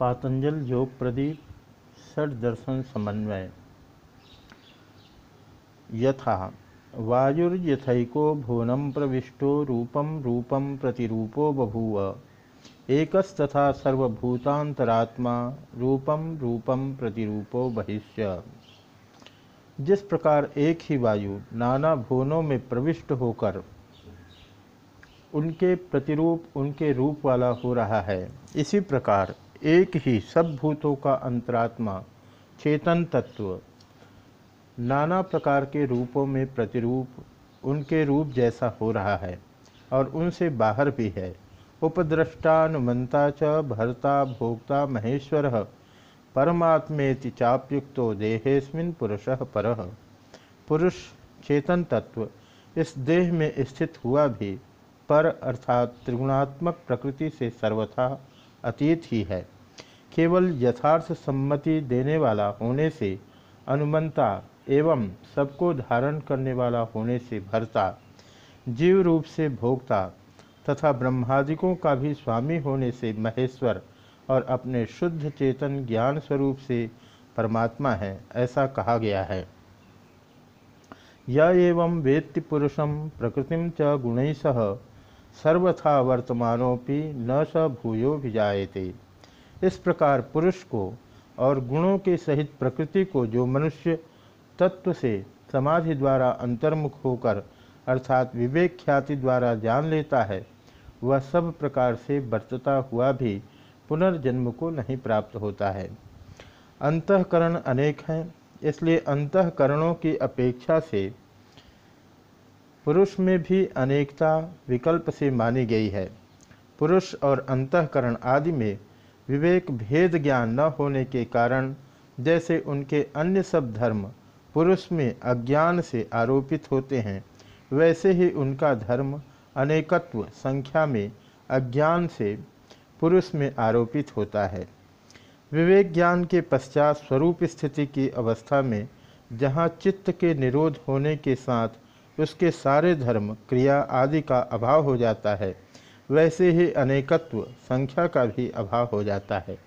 पातंजल योग प्रदीप, षड दर्शन समन्वय। यथा, वायुर्यथको भुवनम प्रविष्टो रूपम रूपम प्रतिरूपो बभूव। एकस्तथा सर्वभूतांतरात्मा रूपम रूपम प्रतिरूपो बहिष्य। जिस प्रकार एक ही वायु नाना भुवनों में प्रविष्ट होकर उनके प्रतिरूप, उनके रूप वाला हो रहा है, इसी प्रकार एक ही सब भूतों का अंतरात्मा, चेतन तत्व, नाना प्रकार के रूपों में प्रतिरूप, उनके रूप जैसा हो रहा है और उनसे बाहर भी है। उपद्रष्टानुमंता च भर्ता भोक्ता महेश्वर, परमात्मेति चाप्युक्तो देहेस्मिन पुरुष पर। पुरुष, चेतन तत्व, इस देह में स्थित हुआ भी, पर अर्थात त्रिगुणात्मक प्रकृति से सर्वथा अतीत ही है। केवल यथार्थ सम्मति देने वाला होने से, अनुमंता एवं सबको धारण करने वाला होने से भरता, जीव रूप से भोगता तथा ब्रह्मादिकों का भी स्वामी होने से महेश्वर और अपने शुद्ध चेतन ज्ञान स्वरूप से परमात्मा है, ऐसा कहा गया है। य एवं वेत्ति पुरुषम प्रकृतिम च गुण सह सर्वथा वर्तमानोपि न स भूयो विजायते इस प्रकार पुरुष को और गुणों के सहित प्रकृति को जो मनुष्य तत्व से समाधि द्वारा अंतर्मुख होकर अर्थात विवेक ख्याति द्वारा जान लेता है, वह सब प्रकार से बरतता हुआ भी पुनर्जन्म को नहीं प्राप्त होता है। अंतकरण अनेक हैं, इसलिए अंतकरणों की अपेक्षा से पुरुष में भी अनेकता विकल्प से मानी गई है। पुरुष और अंतकरण आदि में विवेक भेद ज्ञान न होने के कारण जैसे उनके अन्य सब धर्म पुरुष में अज्ञान से आरोपित होते हैं, वैसे ही उनका धर्म अनेकत्व संख्या में अज्ञान से पुरुष में आरोपित होता है। विवेक ज्ञान के पश्चात स्वरूप स्थिति की अवस्था में जहाँ चित्त के निरोध होने के साथ उसके सारे धर्म, क्रिया आदि का अभाव हो जाता है। वैसे ही अनेकत्व संख्या का भी अभाव हो जाता है।